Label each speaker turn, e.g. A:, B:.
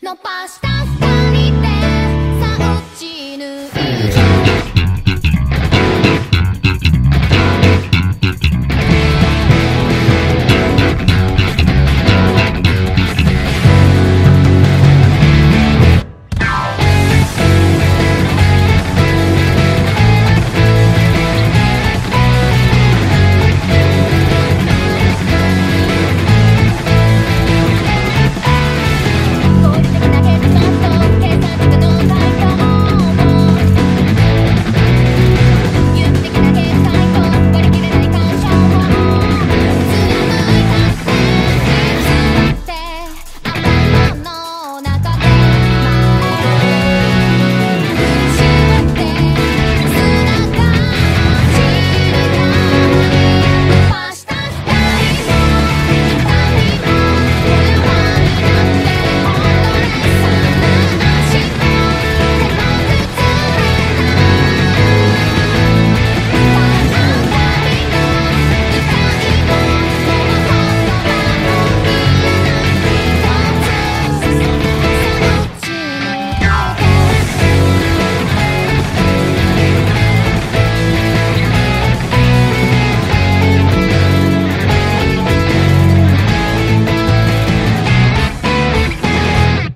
A: No basta